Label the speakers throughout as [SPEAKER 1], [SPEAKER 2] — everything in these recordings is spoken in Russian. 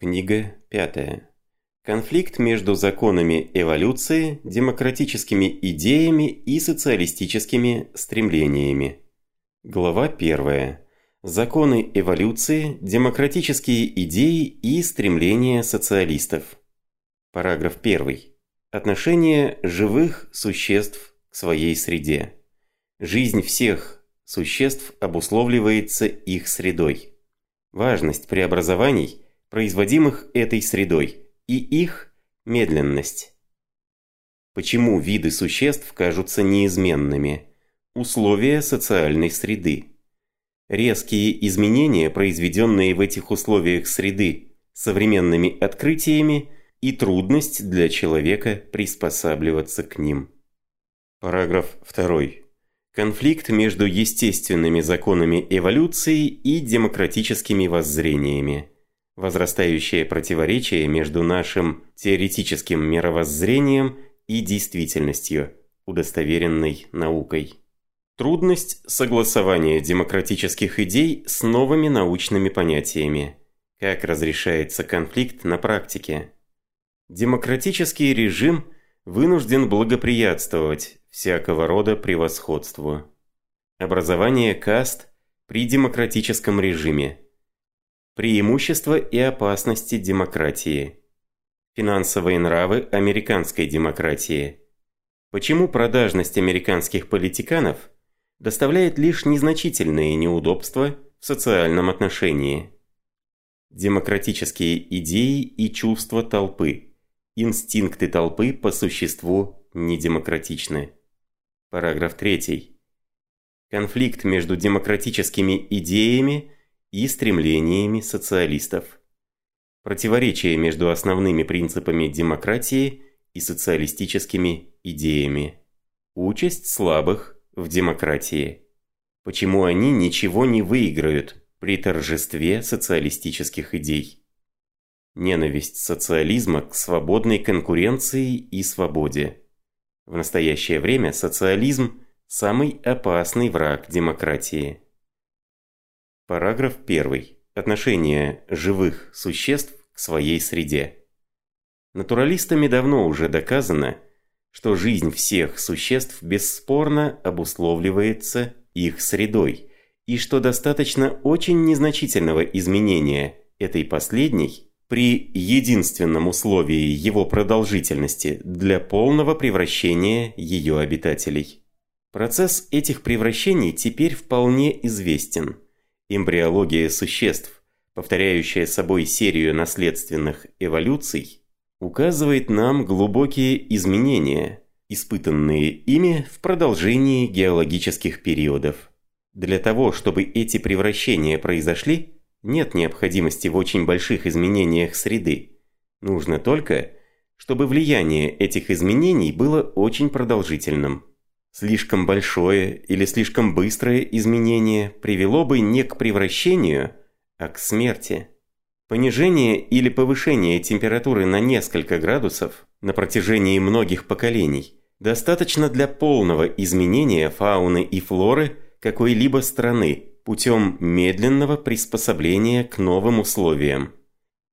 [SPEAKER 1] Книга пятая. Конфликт между законами эволюции, демократическими идеями и социалистическими стремлениями. Глава первая. Законы эволюции, демократические идеи и стремления социалистов. Параграф 1. Отношение живых существ к своей среде. Жизнь всех существ обусловливается их средой. Важность преобразований – производимых этой средой, и их медленность. Почему виды существ кажутся неизменными? Условия социальной среды. Резкие изменения, произведенные в этих условиях среды современными открытиями, и трудность для человека приспосабливаться к ним. Параграф 2. Конфликт между естественными законами эволюции и демократическими воззрениями возрастающее противоречие между нашим теоретическим мировоззрением и действительностью, удостоверенной наукой. Трудность согласования демократических идей с новыми научными понятиями. Как разрешается конфликт на практике? Демократический режим вынужден благоприятствовать всякого рода превосходству. Образование каст при демократическом режиме – Преимущества и опасности демократии. Финансовые нравы американской демократии. Почему продажность американских политиканов доставляет лишь незначительные неудобства в социальном отношении? Демократические идеи и чувства толпы. Инстинкты толпы по существу недемократичны. Параграф 3. Конфликт между демократическими идеями и стремлениями социалистов. Противоречие между основными принципами демократии и социалистическими идеями. Участь слабых в демократии. Почему они ничего не выиграют при торжестве социалистических идей? Ненависть социализма к свободной конкуренции и свободе. В настоящее время социализм – самый опасный враг демократии. Параграф 1. Отношение живых существ к своей среде. Натуралистами давно уже доказано, что жизнь всех существ бесспорно обусловливается их средой, и что достаточно очень незначительного изменения этой последней при единственном условии его продолжительности для полного превращения ее обитателей. Процесс этих превращений теперь вполне известен – Эмбриология существ, повторяющая собой серию наследственных эволюций, указывает нам глубокие изменения, испытанные ими в продолжении геологических периодов. Для того, чтобы эти превращения произошли, нет необходимости в очень больших изменениях среды. Нужно только, чтобы влияние этих изменений было очень продолжительным. Слишком большое или слишком быстрое изменение привело бы не к превращению, а к смерти. Понижение или повышение температуры на несколько градусов на протяжении многих поколений достаточно для полного изменения фауны и флоры какой-либо страны путем медленного приспособления к новым условиям.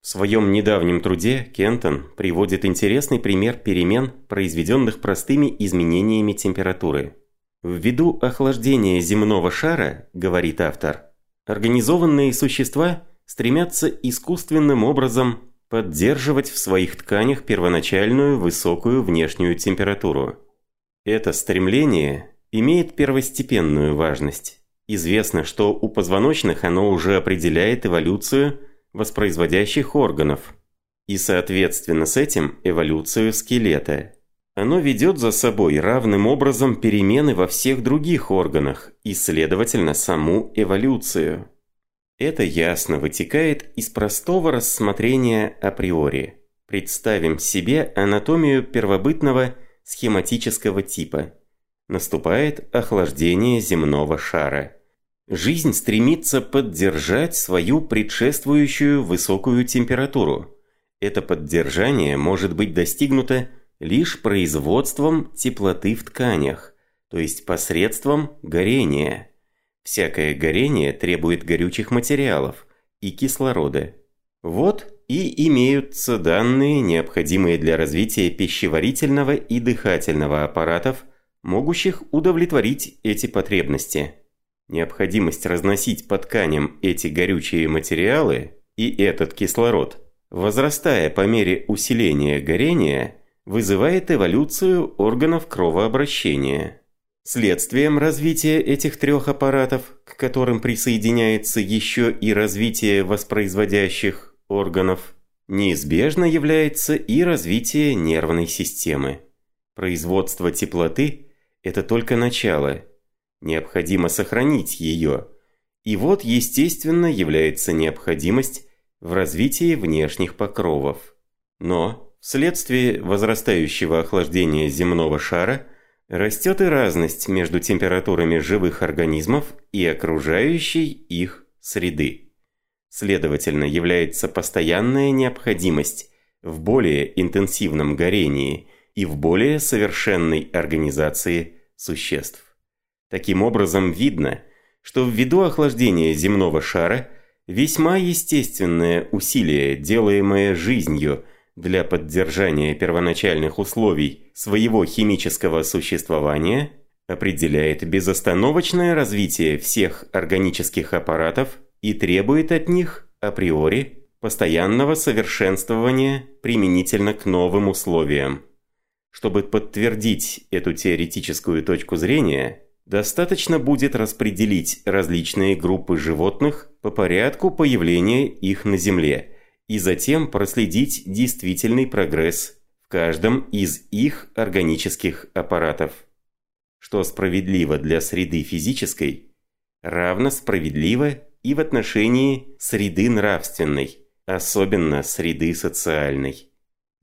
[SPEAKER 1] В своем недавнем труде Кентон приводит интересный пример перемен, произведенных простыми изменениями температуры. Ввиду охлаждения земного шара, говорит автор, организованные существа стремятся искусственным образом поддерживать в своих тканях первоначальную высокую внешнюю температуру. Это стремление имеет первостепенную важность. Известно, что у позвоночных оно уже определяет эволюцию воспроизводящих органов и соответственно с этим эволюцию скелета. Оно ведет за собой равным образом перемены во всех других органах и, следовательно, саму эволюцию. Это ясно вытекает из простого рассмотрения априори. Представим себе анатомию первобытного схематического типа. Наступает охлаждение земного шара. Жизнь стремится поддержать свою предшествующую высокую температуру. Это поддержание может быть достигнуто лишь производством теплоты в тканях, то есть посредством горения. Всякое горение требует горючих материалов и кислорода. Вот и имеются данные, необходимые для развития пищеварительного и дыхательного аппаратов, могущих удовлетворить эти потребности. Необходимость разносить по тканям эти горючие материалы и этот кислород, возрастая по мере усиления горения, вызывает эволюцию органов кровообращения. Следствием развития этих трех аппаратов, к которым присоединяется еще и развитие воспроизводящих органов, неизбежно является и развитие нервной системы. Производство теплоты – это только начало. Необходимо сохранить ее. И вот, естественно, является необходимость в развитии внешних покровов. Но Вследствие возрастающего охлаждения земного шара растет и разность между температурами живых организмов и окружающей их среды. Следовательно, является постоянная необходимость в более интенсивном горении и в более совершенной организации существ. Таким образом, видно, что ввиду охлаждения земного шара весьма естественное усилие, делаемое жизнью – для поддержания первоначальных условий своего химического существования определяет безостановочное развитие всех органических аппаратов и требует от них априори постоянного совершенствования применительно к новым условиям. Чтобы подтвердить эту теоретическую точку зрения, достаточно будет распределить различные группы животных по порядку появления их на Земле – и затем проследить действительный прогресс в каждом из их органических аппаратов. Что справедливо для среды физической, равно справедливо и в отношении среды нравственной, особенно среды социальной.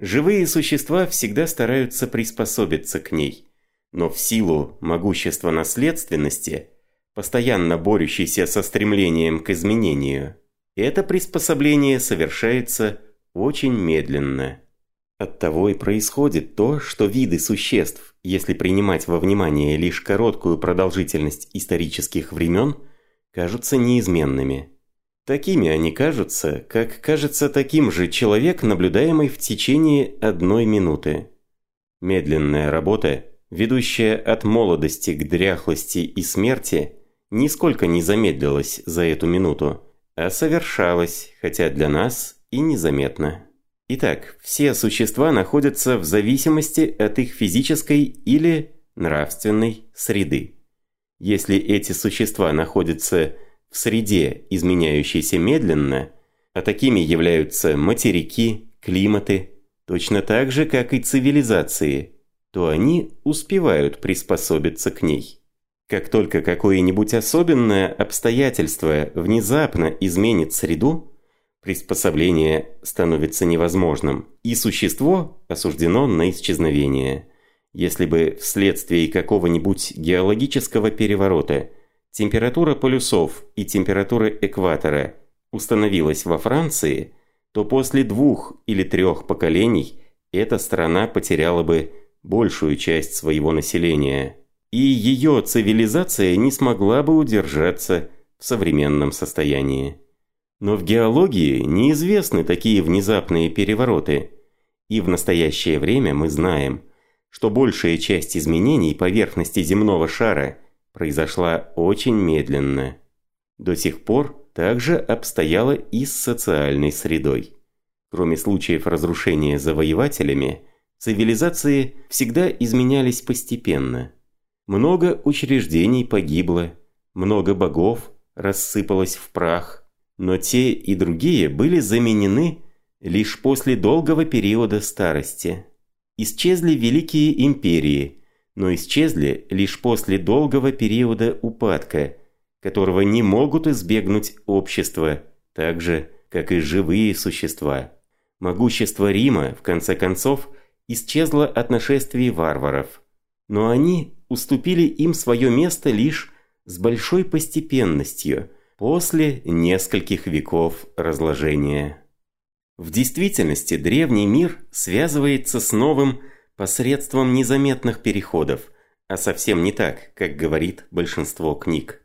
[SPEAKER 1] Живые существа всегда стараются приспособиться к ней, но в силу могущества наследственности, постоянно борющейся со стремлением к изменению – это приспособление совершается очень медленно. Оттого и происходит то, что виды существ, если принимать во внимание лишь короткую продолжительность исторических времен, кажутся неизменными. Такими они кажутся, как кажется таким же человек, наблюдаемый в течение одной минуты. Медленная работа, ведущая от молодости к дряхлости и смерти, нисколько не замедлилась за эту минуту а совершалось, хотя для нас и незаметно. Итак, все существа находятся в зависимости от их физической или нравственной среды. Если эти существа находятся в среде, изменяющейся медленно, а такими являются материки, климаты, точно так же, как и цивилизации, то они успевают приспособиться к ней. Как только какое-нибудь особенное обстоятельство внезапно изменит среду, приспособление становится невозможным, и существо осуждено на исчезновение. Если бы вследствие какого-нибудь геологического переворота температура полюсов и температура экватора установилась во Франции, то после двух или трех поколений эта страна потеряла бы большую часть своего населения и ее цивилизация не смогла бы удержаться в современном состоянии. Но в геологии неизвестны такие внезапные перевороты, и в настоящее время мы знаем, что большая часть изменений поверхности земного шара произошла очень медленно. До сих пор также обстояло и с социальной средой. Кроме случаев разрушения завоевателями, цивилизации всегда изменялись постепенно – много учреждений погибло, много богов рассыпалось в прах, но те и другие были заменены лишь после долгого периода старости. Исчезли великие империи, но исчезли лишь после долгого периода упадка, которого не могут избегнуть общества, так же, как и живые существа. Могущество Рима, в конце концов, исчезло от нашествий варваров, но они уступили им свое место лишь с большой постепенностью после нескольких веков разложения. В действительности древний мир связывается с новым посредством незаметных переходов, а совсем не так, как говорит большинство книг.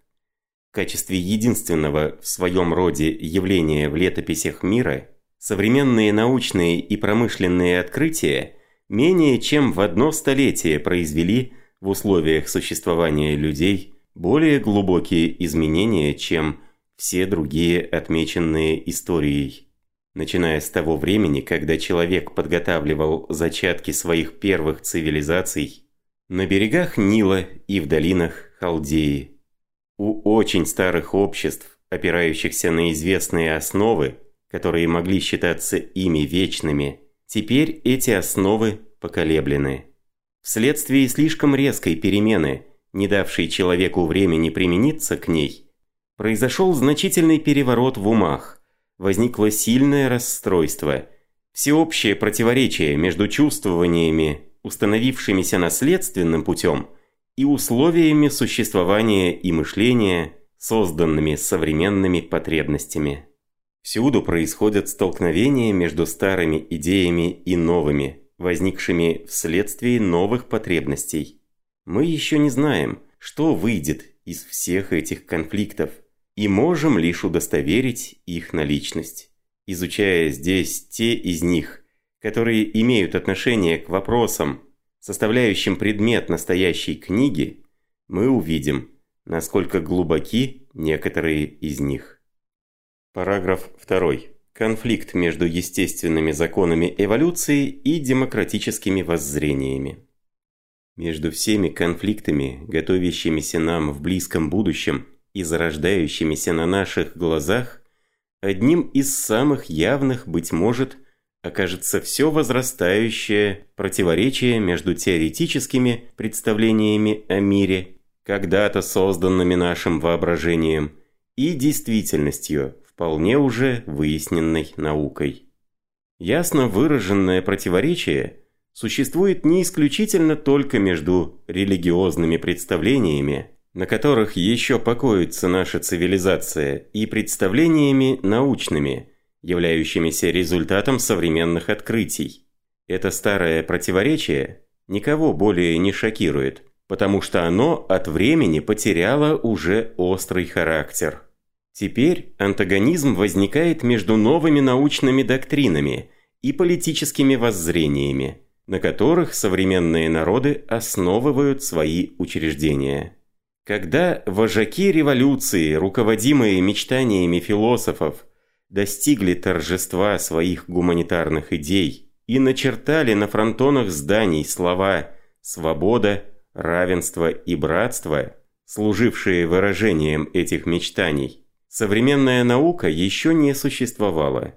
[SPEAKER 1] В качестве единственного в своем роде явления в летописях мира современные научные и промышленные открытия менее чем в одно столетие произвели в условиях существования людей более глубокие изменения, чем все другие отмеченные историей. Начиная с того времени, когда человек подготавливал зачатки своих первых цивилизаций на берегах Нила и в долинах Халдеи. У очень старых обществ, опирающихся на известные основы, которые могли считаться ими вечными, теперь эти основы поколеблены. Вследствие слишком резкой перемены, не давшей человеку времени примениться к ней, произошел значительный переворот в умах, возникло сильное расстройство, всеобщее противоречие между чувствованиями, установившимися наследственным путем, и условиями существования и мышления, созданными современными потребностями. Всюду происходят столкновения между старыми идеями и новыми, возникшими вследствие новых потребностей. Мы еще не знаем, что выйдет из всех этих конфликтов – и можем лишь удостоверить их наличность. Изучая здесь те из них, которые имеют отношение к вопросам, составляющим предмет настоящей книги, мы увидим, насколько глубоки некоторые из них. Параграф 2. Конфликт между естественными законами эволюции и демократическими воззрениями. Между всеми конфликтами, готовящимися нам в близком будущем, и зарождающимися на наших глазах, одним из самых явных, быть может, окажется все возрастающее противоречие между теоретическими представлениями о мире, когда-то созданными нашим воображением, и действительностью, вполне уже выясненной наукой. Ясно выраженное противоречие существует не исключительно только между религиозными представлениями, на которых еще покоится наша цивилизация, и представлениями научными, являющимися результатом современных открытий. Это старое противоречие никого более не шокирует, потому что оно от времени потеряло уже острый характер. Теперь антагонизм возникает между новыми научными доктринами и политическими воззрениями, на которых современные народы основывают свои учреждения. Когда вожаки революции, руководимые мечтаниями философов, достигли торжества своих гуманитарных идей и начертали на фронтонах зданий слова «свобода», «равенство» и «братство», служившие выражением этих мечтаний, современная наука еще не существовала.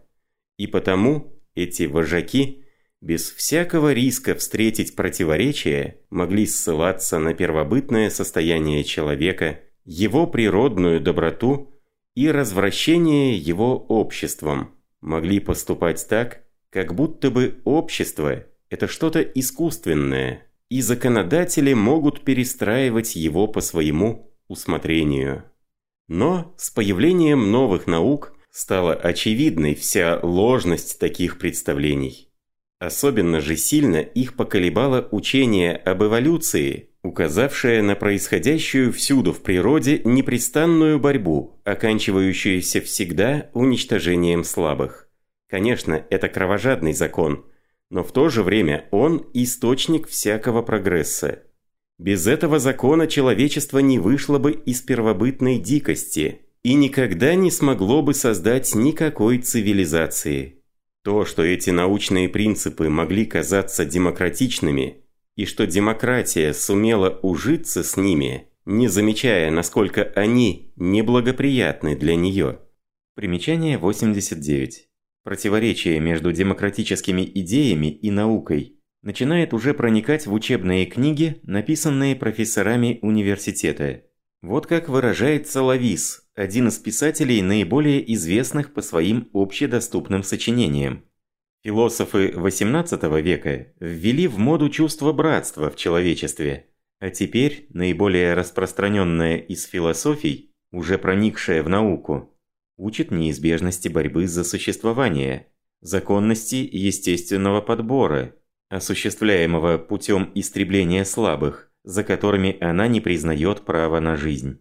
[SPEAKER 1] И потому эти вожаки – без всякого риска встретить противоречия, могли ссылаться на первобытное состояние человека, его природную доброту и развращение его обществом, могли поступать так, как будто бы общество – это что-то искусственное, и законодатели могут перестраивать его по своему усмотрению. Но с появлением новых наук стала очевидной вся ложность таких представлений. Особенно же сильно их поколебало учение об эволюции, указавшее на происходящую всюду в природе непрестанную борьбу, оканчивающуюся всегда уничтожением слабых. Конечно, это кровожадный закон, но в то же время он источник всякого прогресса. Без этого закона человечество не вышло бы из первобытной дикости и никогда не смогло бы создать никакой цивилизации. То, что эти научные принципы могли казаться демократичными, и что демократия сумела ужиться с ними, не замечая, насколько они неблагоприятны для нее. Примечание 89. Противоречие между демократическими идеями и наукой начинает уже проникать в учебные книги, написанные профессорами университета. Вот как выражается Лавис, один из писателей, наиболее известных по своим общедоступным сочинениям. Философы XVIII века ввели в моду чувство братства в человечестве, а теперь наиболее распространенная из философий, уже проникшая в науку, учит неизбежности борьбы за существование, законности естественного подбора, осуществляемого путем истребления слабых, за которыми она не признает права на жизнь.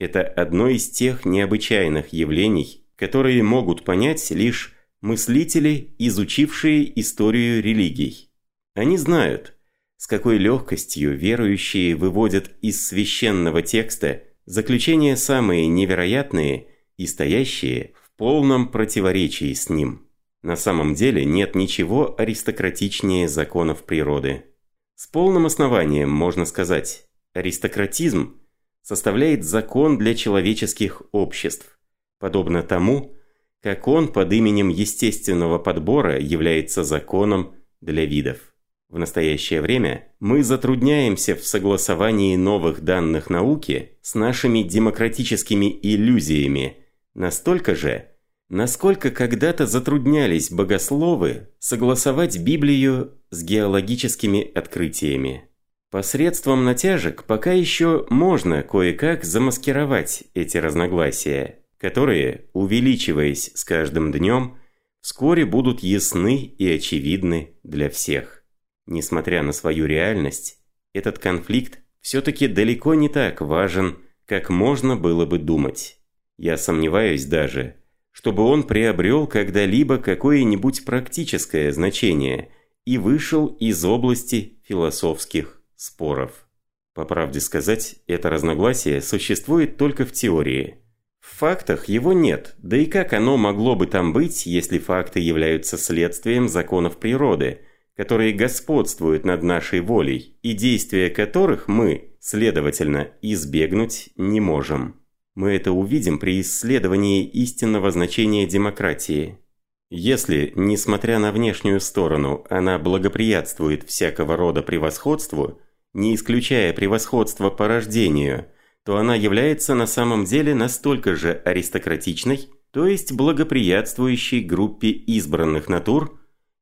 [SPEAKER 1] Это одно из тех необычайных явлений, которые могут понять лишь мыслители, изучившие историю религий. Они знают, с какой легкостью верующие выводят из священного текста заключения самые невероятные и стоящие в полном противоречии с ним. На самом деле нет ничего аристократичнее законов природы. С полным основанием можно сказать, аристократизм составляет закон для человеческих обществ, подобно тому, как он под именем естественного подбора является законом для видов. В настоящее время мы затрудняемся в согласовании новых данных науки с нашими демократическими иллюзиями, настолько же, насколько когда-то затруднялись богословы согласовать Библию с геологическими открытиями. Посредством натяжек пока еще можно кое-как замаскировать эти разногласия, которые, увеличиваясь с каждым днем, вскоре будут ясны и очевидны для всех. Несмотря на свою реальность, этот конфликт все-таки далеко не так важен, как можно было бы думать. Я сомневаюсь даже, чтобы он приобрел когда-либо какое-нибудь практическое значение и вышел из области философских споров. По правде сказать, это разногласие существует только в теории. В фактах его нет, да и как оно могло бы там быть, если факты являются следствием законов природы, которые господствуют над нашей волей, и действия которых мы, следовательно, избегнуть не можем. Мы это увидим при исследовании истинного значения демократии. Если, несмотря на внешнюю сторону, она благоприятствует всякого рода превосходству, не исключая превосходства по рождению, то она является на самом деле настолько же аристократичной, то есть благоприятствующей группе избранных натур,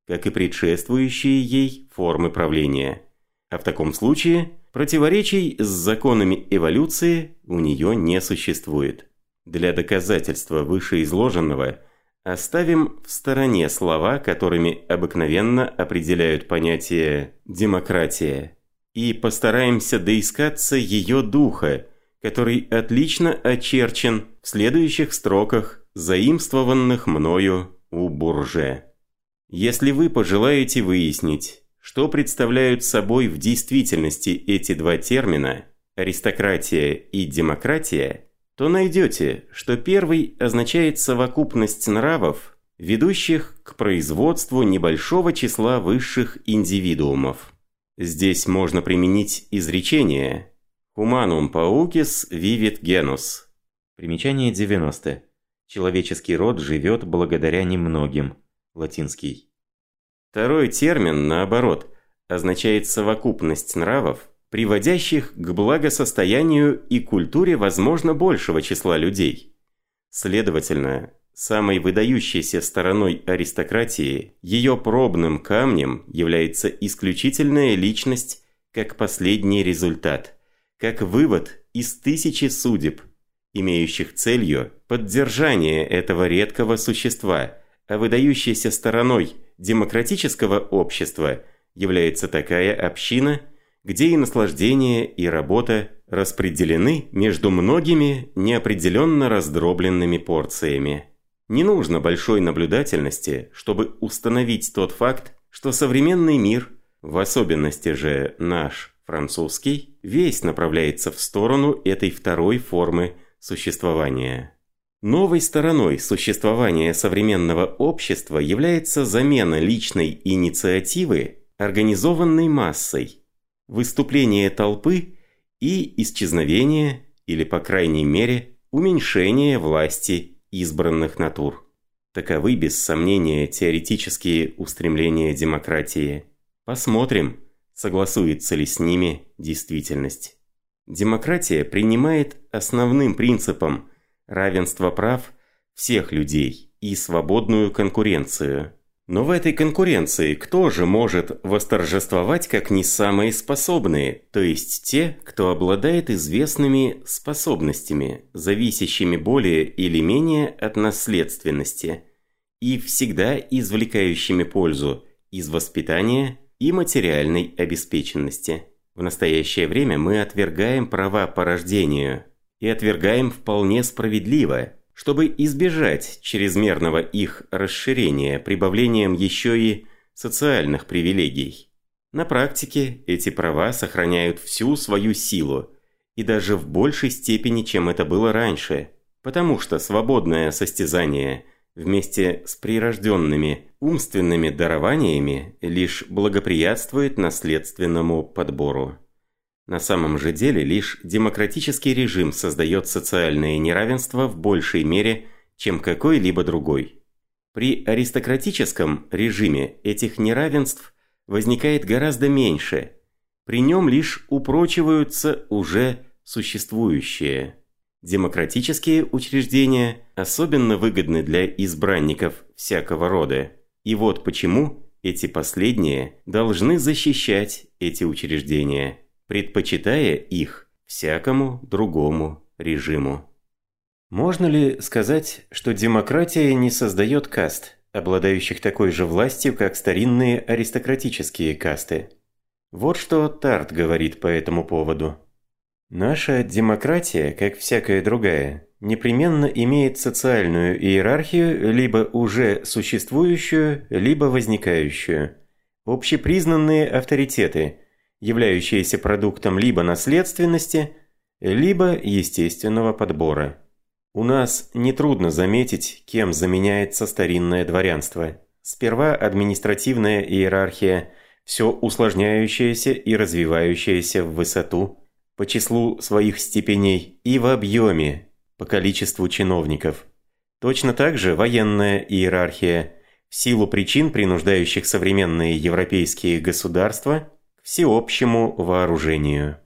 [SPEAKER 1] как и предшествующие ей формы правления. А в таком случае Противоречий с законами эволюции у нее не существует. Для доказательства вышеизложенного оставим в стороне слова, которыми обыкновенно определяют понятие «демократия», и постараемся доискаться ее духа, который отлично очерчен в следующих строках, заимствованных мною у Бурже. Если вы пожелаете выяснить, что представляют собой в действительности эти два термина «аристократия» и «демократия», то найдете, что первый означает совокупность нравов, ведущих к производству небольшого числа высших индивидуумов. Здесь можно применить изречение «Humanum paucis vivit genus». Примечание 90. Человеческий род живет благодаря немногим. Латинский. Второй термин, наоборот, означает совокупность нравов, приводящих к благосостоянию и культуре возможно большего числа людей. Следовательно, самой выдающейся стороной аристократии, ее пробным камнем является исключительная личность как последний результат, как вывод из тысячи судеб, имеющих целью поддержание этого редкого существа, а выдающейся стороной – демократического общества является такая община, где и наслаждение, и работа распределены между многими неопределенно раздробленными порциями. Не нужно большой наблюдательности, чтобы установить тот факт, что современный мир, в особенности же наш, французский, весь направляется в сторону этой второй формы существования. Новой стороной существования современного общества является замена личной инициативы организованной массой, выступление толпы и исчезновение, или по крайней мере, уменьшение власти избранных натур. Таковы без сомнения теоретические устремления демократии. Посмотрим, согласуется ли с ними действительность. Демократия принимает основным принципом – равенство прав всех людей и свободную конкуренцию. Но в этой конкуренции кто же может восторжествовать как не самые способные, то есть те, кто обладает известными способностями, зависящими более или менее от наследственности, и всегда извлекающими пользу из воспитания и материальной обеспеченности. В настоящее время мы отвергаем права по рождению – и отвергаем вполне справедливо, чтобы избежать чрезмерного их расширения прибавлением еще и социальных привилегий. На практике эти права сохраняют всю свою силу, и даже в большей степени, чем это было раньше, потому что свободное состязание вместе с прирожденными умственными дарованиями лишь благоприятствует наследственному подбору. На самом же деле лишь демократический режим создает социальное неравенство в большей мере, чем какой-либо другой. При аристократическом режиме этих неравенств возникает гораздо меньше. При нем лишь упрочиваются уже существующие. Демократические учреждения особенно выгодны для избранников всякого рода. И вот почему эти последние должны защищать эти учреждения предпочитая их всякому другому режиму. Можно ли сказать, что демократия не создает каст, обладающих такой же властью, как старинные аристократические касты? Вот что Тарт говорит по этому поводу. Наша демократия, как всякая другая, непременно имеет социальную иерархию, либо уже существующую, либо возникающую. Общепризнанные авторитеты – являющиеся продуктом либо наследственности, либо естественного подбора. У нас нетрудно заметить, кем заменяется старинное дворянство. Сперва административная иерархия, все усложняющаяся и развивающаяся в высоту, по числу своих степеней и в объеме, по количеству чиновников. Точно так же военная иерархия, в силу причин, принуждающих современные европейские государства – всеобщему вооружению.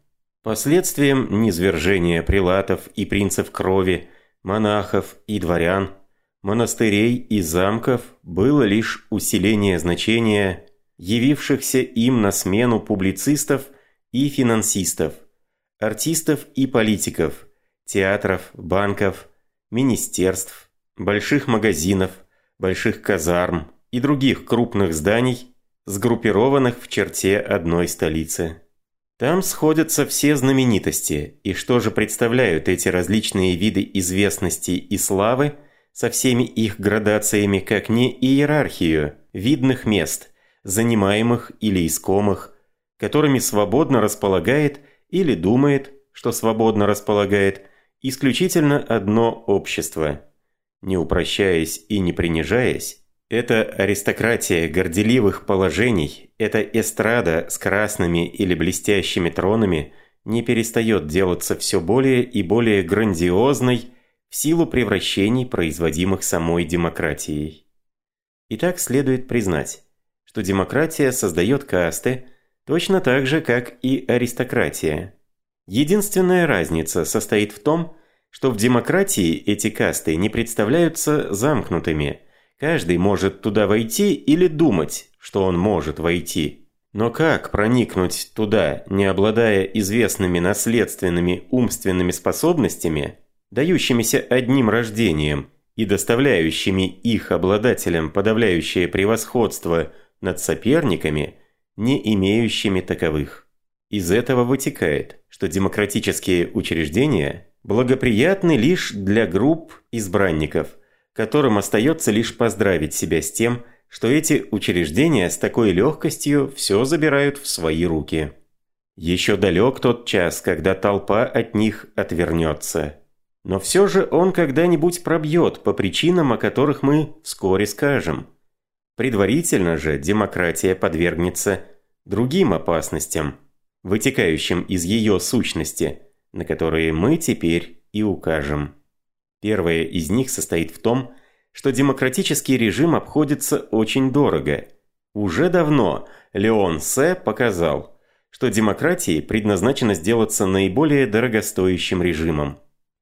[SPEAKER 1] Последствием низвержения прилатов и принцев крови, монахов и дворян, монастырей и замков было лишь усиление значения явившихся им на смену публицистов и финансистов, артистов и политиков, театров, банков, министерств, больших магазинов, больших казарм и других крупных зданий, сгруппированных в черте одной столицы. Там сходятся все знаменитости, и что же представляют эти различные виды известности и славы со всеми их градациями, как не иерархию видных мест, занимаемых или искомых, которыми свободно располагает или думает, что свободно располагает, исключительно одно общество. Не упрощаясь и не принижаясь, это аристократия горделивых положений, эта эстрада с красными или блестящими тронами не перестает делаться все более и более грандиозной в силу превращений, производимых самой демократией. Итак, следует признать, что демократия создает касты точно так же, как и аристократия. Единственная разница состоит в том, что в демократии эти касты не представляются замкнутыми – Каждый может туда войти или думать, что он может войти. Но как проникнуть туда, не обладая известными наследственными умственными способностями, дающимися одним рождением и доставляющими их обладателям подавляющее превосходство над соперниками, не имеющими таковых? Из этого вытекает, что демократические учреждения благоприятны лишь для групп избранников – которым остается лишь поздравить себя с тем, что эти учреждения с такой легкостью все забирают в свои руки. Еще далек тот час, когда толпа от них отвернется. Но все же он когда-нибудь пробьет по причинам, о которых мы вскоре скажем. Предварительно же демократия подвергнется другим опасностям, вытекающим из ее сущности, на которые мы теперь и укажем. Первое из них состоит в том, что демократический режим обходится очень дорого. Уже давно Леон Се показал, что демократии предназначено сделаться наиболее дорогостоящим режимом.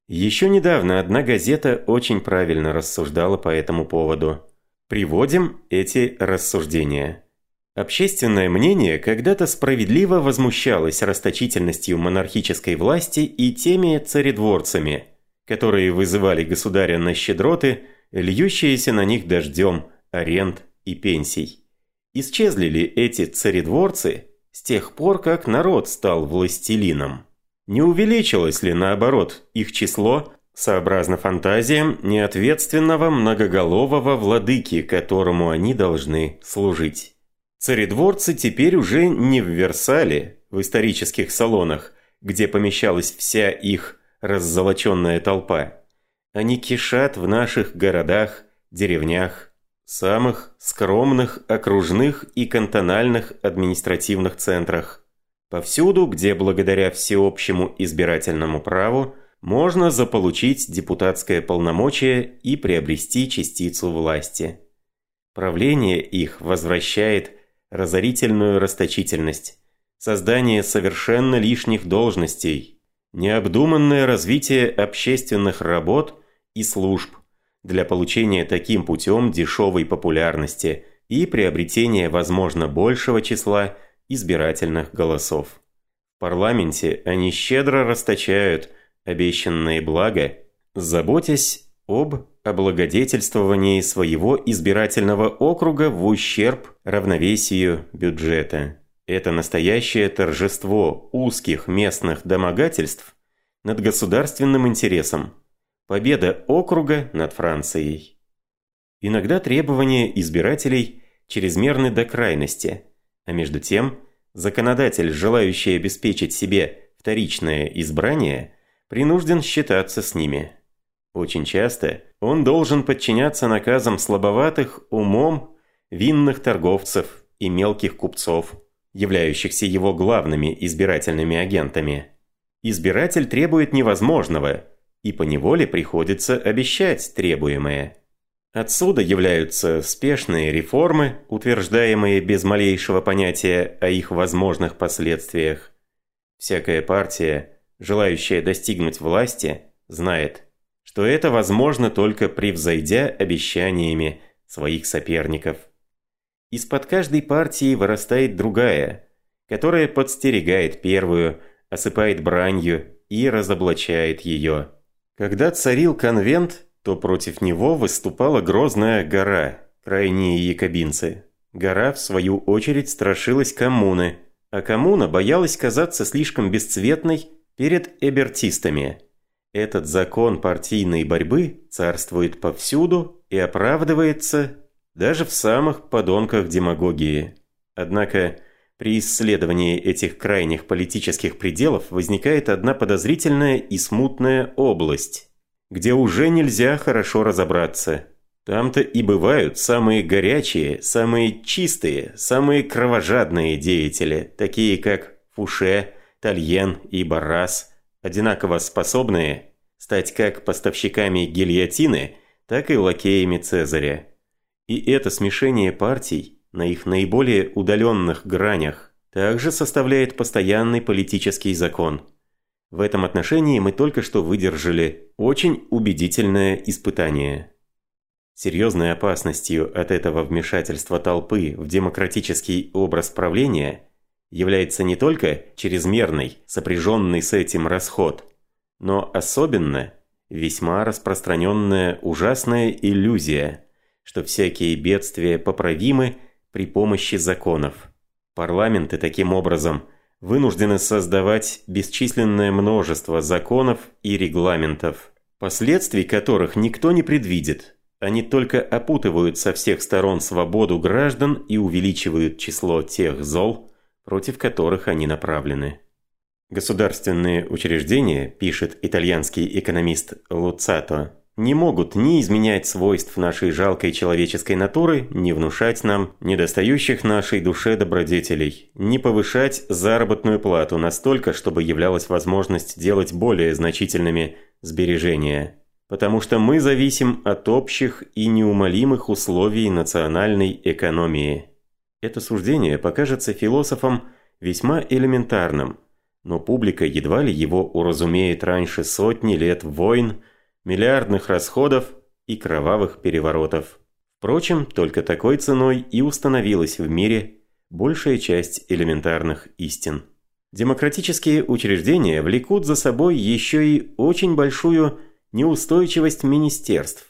[SPEAKER 1] Еще недавно одна газета очень правильно рассуждала по этому поводу. Приводим эти рассуждения. Общественное мнение когда-то справедливо возмущалось расточительностью монархической власти и теми царедворцами – которые вызывали государя на щедроты, льющиеся на них дождем, аренд и пенсий. Исчезли ли эти царедворцы с тех пор, как народ стал властелином? Не увеличилось ли, наоборот, их число сообразно фантазиям неответственного многоголового владыки, которому они должны служить. Царедворцы теперь уже не в Версале, в исторических салонах, где помещалась вся их раззолоченная толпа. Они кишат в наших городах, деревнях, самых скромных окружных и кантональных административных центрах. Повсюду, где благодаря всеобщему избирательному праву можно заполучить депутатское полномочие и приобрести частицу власти. Правление их возвращает разорительную расточительность, создание совершенно лишних должностей, необдуманное развитие общественных работ и служб для получения таким путем дешевой популярности и приобретения, возможно, большего числа избирательных голосов. В парламенте они щедро расточают – обещанные блага, заботясь об облагодетельствовании своего избирательного округа в ущерб равновесию бюджета. Это настоящее торжество узких местных домогательств над государственным интересом. Победа округа над Францией. Иногда требования избирателей чрезмерны до крайности, а между тем законодатель, желающий обеспечить себе вторичное избрание – принужден считаться с ними. Очень часто он должен подчиняться наказам слабоватых умом винных торговцев и мелких купцов, являющихся его главными избирательными агентами. Избиратель требует невозможного, и поневоле приходится обещать требуемое. Отсюда являются спешные реформы, утверждаемые без малейшего понятия о их возможных последствиях. Всякая партия – желающая достигнуть власти, знает, что это возможно только превзойдя обещаниями своих соперников. Из-под каждой партии вырастает другая, которая подстерегает первую, осыпает бранью и разоблачает ее. Когда царил конвент, то против него выступала грозная гора, крайние якобинцы. Гора, в свою очередь, страшилась коммуны, а коммуна боялась казаться слишком бесцветной перед эбертистами. Этот закон партийной борьбы царствует повсюду и оправдывается даже в самых подонках демагогии. Однако при исследовании этих крайних политических пределов возникает одна подозрительная и смутная область, где уже нельзя хорошо разобраться. Там-то и бывают самые горячие, самые чистые, самые кровожадные деятели, такие как Фуше, Тальен и Баррас, одинаково способные стать как поставщиками гильотины, так и лакеями Цезаря. И это смешение партий на их наиболее удаленных гранях также составляет постоянный политический закон. В этом отношении мы только что выдержали очень убедительное испытание. Серьезной опасностью от этого вмешательства толпы в демократический образ правления – является не только чрезмерный, сопряженный с этим расход, но особенно весьма распространенная ужасная иллюзия, что всякие бедствия поправимы при помощи законов. Парламенты таким образом вынуждены создавать бесчисленное множество законов и регламентов, последствий которых никто не предвидит. Они только опутывают со всех сторон свободу граждан и увеличивают число тех зол, против которых они направлены. Государственные учреждения, пишет итальянский экономист Луцато, не могут ни изменять свойств нашей жалкой человеческой натуры, ни внушать нам недостающих нашей душе добродетелей, ни повышать заработную плату настолько, чтобы являлась возможность делать более значительными сбережения. Потому что мы зависим от общих и неумолимых условий национальной экономии. Это суждение покажется философам весьма элементарным, но публика едва ли его уразумеет раньше сотни лет войн, миллиардных расходов и кровавых переворотов. Впрочем, только такой ценой и установилась в мире большая часть элементарных истин. Демократические учреждения влекут за собой еще и очень большую неустойчивость министерств.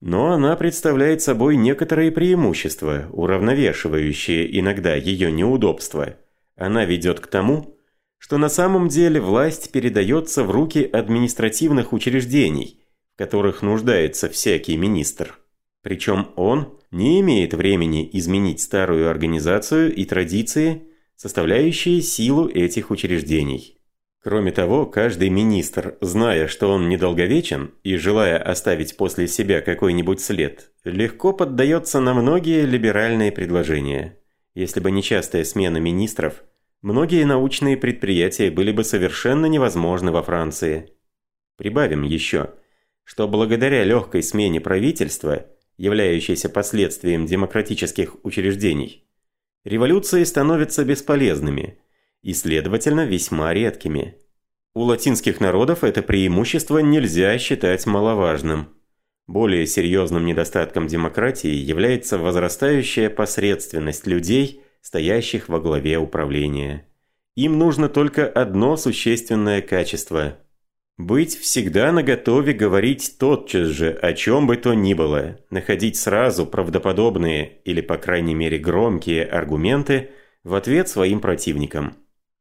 [SPEAKER 1] Но она представляет собой некоторые преимущества, уравновешивающие иногда ее неудобства. Она ведет к тому, что на самом деле власть передается в руки административных учреждений, которых нуждается всякий министр. Причем он не имеет времени изменить старую организацию и традиции, составляющие силу этих учреждений. Кроме того, каждый министр, зная, что он недолговечен и желая оставить после себя какой-нибудь след, легко поддается на многие либеральные предложения. Если бы нечастая смена министров, многие научные предприятия были бы совершенно невозможны во Франции. Прибавим еще, что благодаря легкой смене правительства, являющейся последствием демократических учреждений, революции становятся бесполезными и, следовательно, весьма редкими. У латинских народов это преимущество нельзя считать маловажным. Более серьезным недостатком демократии является возрастающая посредственность людей, стоящих во главе управления. Им нужно только одно существенное качество – быть всегда наготове говорить тотчас же о чем бы то ни было, находить сразу правдоподобные или, по крайней мере, громкие аргументы в ответ своим противникам.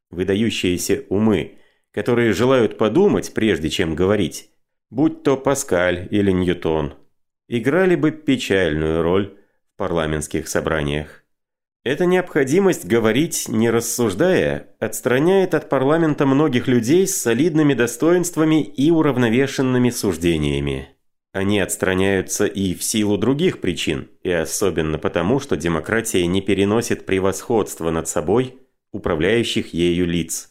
[SPEAKER 1] Выдающиеся умы, которые желают подумать, прежде чем говорить, будь то Паскаль или Ньютон, играли бы печальную роль в парламентских собраниях. Эта необходимость говорить, не рассуждая, отстраняет от парламента многих людей с солидными достоинствами и уравновешенными суждениями. Они отстраняются и в силу других причин, и особенно потому, что демократия не переносит превосходства над собой управляющих ею лиц.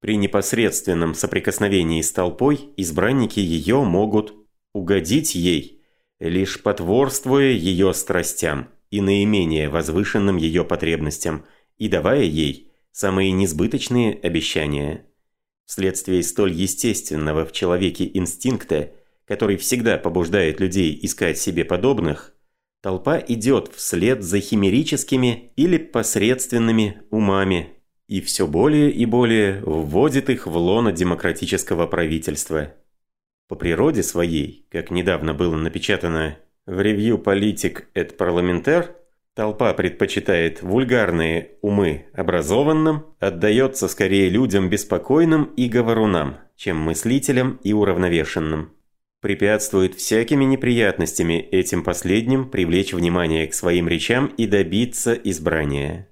[SPEAKER 1] При непосредственном соприкосновении с толпой избранники ее могут угодить ей, лишь потворствуя ее страстям и наименее возвышенным ее потребностям и давая ей самые несбыточные обещания. Вследствие столь естественного в человеке инстинкта, который всегда побуждает людей искать себе подобных, толпа идет вслед за химерическими или посредственными умами и все более и более вводит их в лоно демократического правительства. По природе своей, как недавно было напечатано в ревью «Политик et Parlementaire», толпа предпочитает вульгарные умы образованным, отдается скорее людям беспокойным и говорунам, чем мыслителям и уравновешенным. Препятствует всякими неприятностями этим последним привлечь внимание к своим речам и добиться избрания.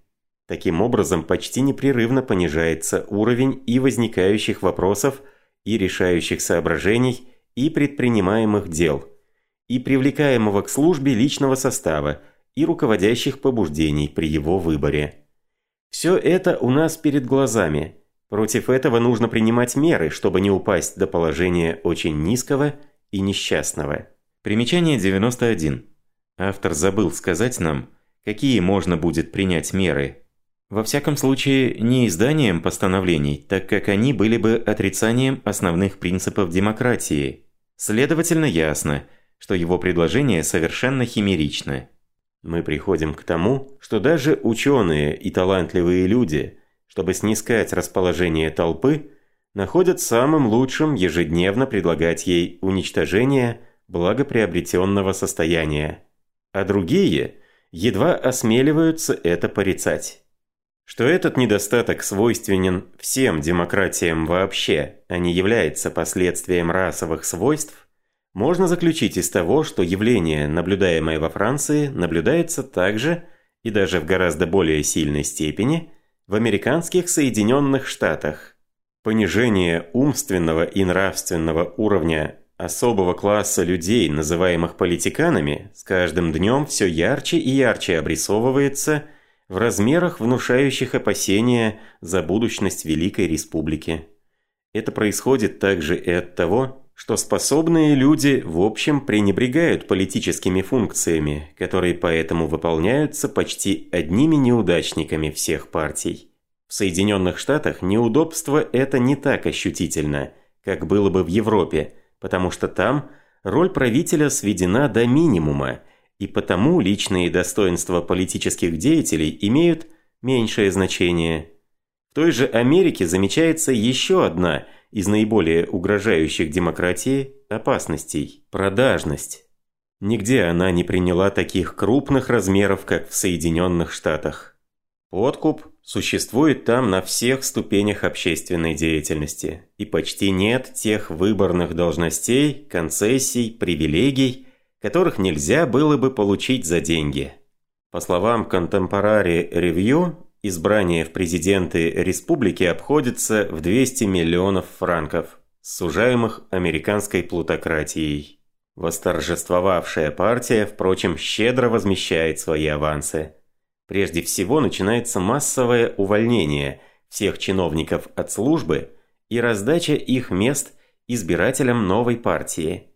[SPEAKER 1] Таким образом, почти непрерывно понижается уровень и возникающих вопросов, и решающих соображений, и предпринимаемых дел, и привлекаемого к службе личного состава, и руководящих побуждений при его выборе. Все это у нас перед глазами. Против этого нужно принимать меры, чтобы не упасть до положения очень низкого и несчастного. Примечание 91. Автор забыл сказать нам, какие можно будет принять меры, во всяком случае, не изданием постановлений, так как они были бы отрицанием основных принципов демократии. Следовательно, ясно, что его предложение совершенно химерично. Мы приходим к тому, что даже ученые и талантливые люди, чтобы снискать расположение толпы, находят самым лучшим ежедневно предлагать ей уничтожение благоприобретенного состояния, а другие едва осмеливаются это порицать. Что этот недостаток свойственен всем демократиям вообще, а не является последствием расовых свойств, можно заключить из того, что явление, наблюдаемое во Франции, наблюдается также, и даже в гораздо более сильной степени, в американских Соединенных Штатах. Понижение умственного и нравственного уровня особого класса людей, называемых политиканами, с каждым днем все ярче и ярче обрисовывается – в размерах, внушающих опасения за будущность Великой Республики. Это происходит также и от того, что способные люди в общем пренебрегают политическими функциями, которые поэтому выполняются почти одними неудачниками всех партий. В Соединенных Штатах неудобство это не так ощутительно, как было бы в Европе, потому что там роль правителя сведена до минимума – и потому личные достоинства политических деятелей имеют меньшее значение. В той же Америке замечается еще одна из наиболее угрожающих демократии опасностей – продажность. Нигде она не приняла таких крупных размеров, как в Соединенных Штатах. Подкуп существует там на всех ступенях общественной деятельности, и почти нет тех выборных должностей, концессий, привилегий, которых нельзя было бы получить за деньги. По словам Contemporary Review, избрание в президенты республики обходится в 200 миллионов франков, сужаемых американской плутократией. Восторжествовавшая партия, впрочем, щедро возмещает свои авансы. Прежде всего начинается массовое увольнение всех чиновников от службы и раздача их мест избирателям новой партии.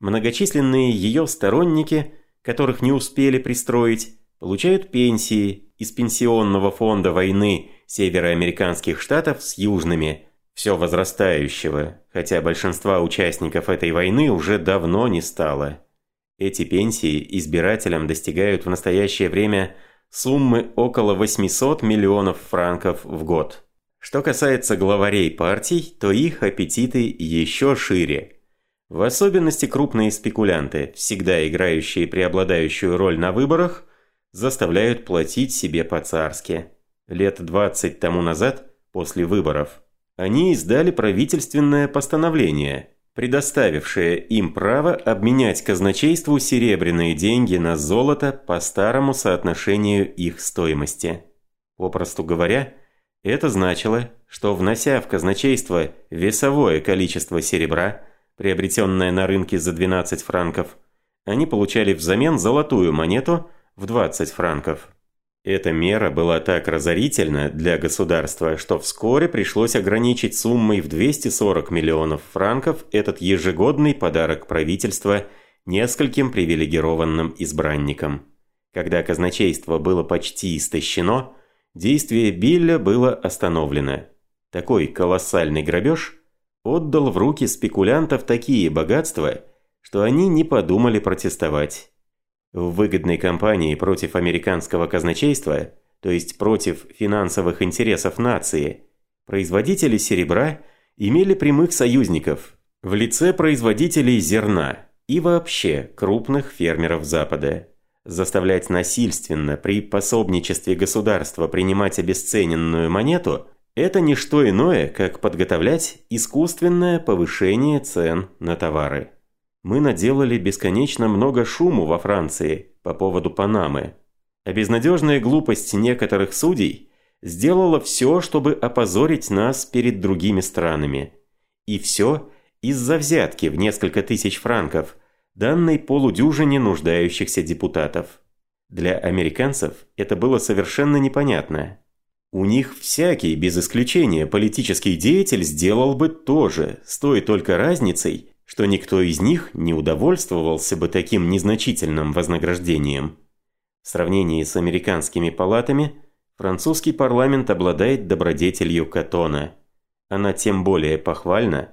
[SPEAKER 1] Многочисленные ее сторонники, которых не успели пристроить, получают пенсии из пенсионного фонда войны североамериканских штатов с южными, все возрастающего, хотя большинства участников этой войны уже давно не стало. Эти пенсии избирателям достигают в настоящее время – суммы около 800 миллионов франков в год. Что касается главарей партий, то их аппетиты еще шире. В особенности крупные спекулянты, всегда играющие преобладающую роль на выборах, заставляют платить себе по-царски. Лет 20 тому назад, после выборов, они издали правительственное постановление – предоставившее им право обменять казначейству серебряные деньги на золото по старому соотношению их стоимости. Попросту говоря, это значило, что внося в казначейство весовое количество серебра, приобретенное на рынке за 12 франков, они получали взамен золотую монету в 20 франков. Эта мера была так разорительна для государства, что вскоре пришлось ограничить суммой в 240 миллионов франков этот ежегодный подарок правительства нескольким привилегированным избранникам. Когда казначейство было почти истощено, действие Билля было остановлено. Такой колоссальный грабеж отдал в руки спекулянтов такие богатства, что они не подумали протестовать. В выгодной кампании против американского казначейства, то есть против финансовых интересов нации, производители серебра имели прямых союзников в лице производителей зерна и вообще крупных фермеров Запада. Заставлять насильственно при пособничестве государства принимать обесцененную монету – это не что иное, как подготовлять искусственное повышение цен на товары мы наделали бесконечно много шуму во Франции по поводу Панамы. А безнадежная глупость некоторых судей сделала все, чтобы опозорить нас перед другими странами. И все из-за взятки в несколько тысяч франков, данной полудюжине нуждающихся депутатов. Для американцев это было совершенно непонятно. У них всякий, без исключения, политический деятель сделал бы то же, с той только разницей, что никто из них не удовольствовался бы таким незначительным вознаграждением. В сравнении с американскими палатами, французский парламент обладает добродетелью Катона. Она тем более похвальна,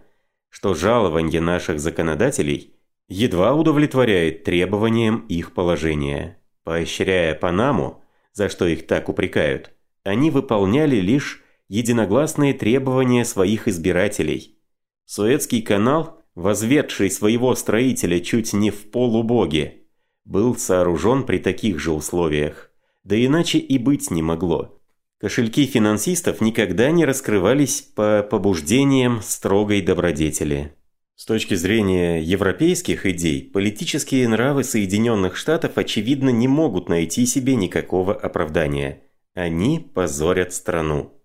[SPEAKER 1] что жалование наших законодателей едва удовлетворяет требованиям их положения. Поощряя Панаму, за что их так упрекают, они выполняли лишь единогласные требования своих избирателей. Суэцкий канал возведший своего строителя чуть не в полубоге, был сооружен при таких же условиях. Да иначе и быть не могло. Кошельки финансистов никогда не раскрывались по побуждениям строгой добродетели. С точки зрения европейских идей, политические нравы Соединенных Штатов очевидно не могут найти себе никакого оправдания. Они позорят страну.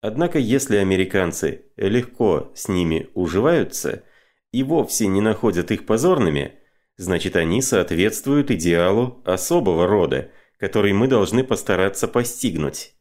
[SPEAKER 1] Однако если американцы легко с ними уживаются – и вовсе не находят их позорными, значит они соответствуют идеалу особого рода, который мы должны постараться постигнуть.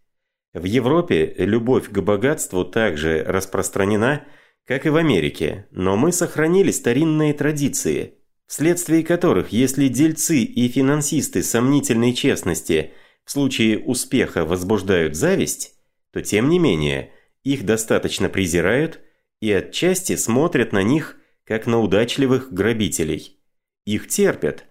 [SPEAKER 1] В Европе любовь к богатству также распространена, как и в Америке, но мы сохранили старинные традиции, вследствие которых, если дельцы и финансисты сомнительной честности в случае успеха возбуждают зависть, то тем не менее их достаточно презирают и отчасти смотрят на них как на удачливых грабителей. Их терпят,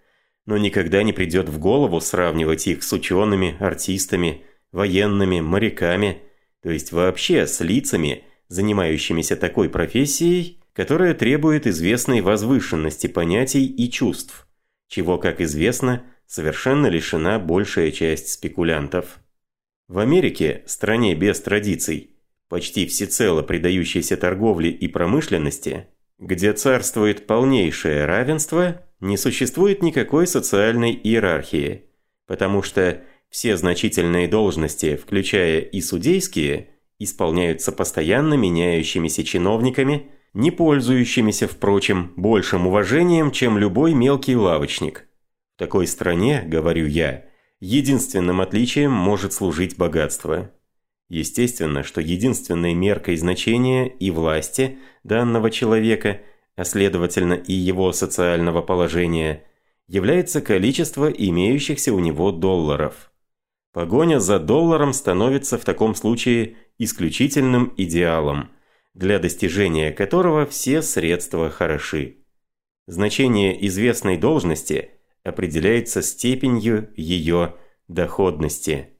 [SPEAKER 1] но никогда не придет в голову сравнивать их с учеными, артистами, военными, моряками, то есть вообще с лицами, занимающимися такой профессией, которая требует известной возвышенности понятий и чувств, чего, как известно, совершенно лишена большая часть спекулянтов. В Америке, стране без традиций, почти всецело предающейся торговле и промышленности, где царствует полнейшее равенство, не существует никакой социальной иерархии, потому что все значительные должности, включая и судейские, исполняются постоянно меняющимися чиновниками, не пользующимися, впрочем, большим уважением, чем любой мелкий лавочник. В такой стране, говорю я, единственным отличием может служить богатство. Естественно, что единственной меркой значения и власти данного человека, а следовательно и его социального положения, является количество имеющихся у него долларов. Погоня за долларом становится в таком случае исключительным идеалом, для достижения которого все средства хороши. Значение известной должности определяется степенью ее доходности.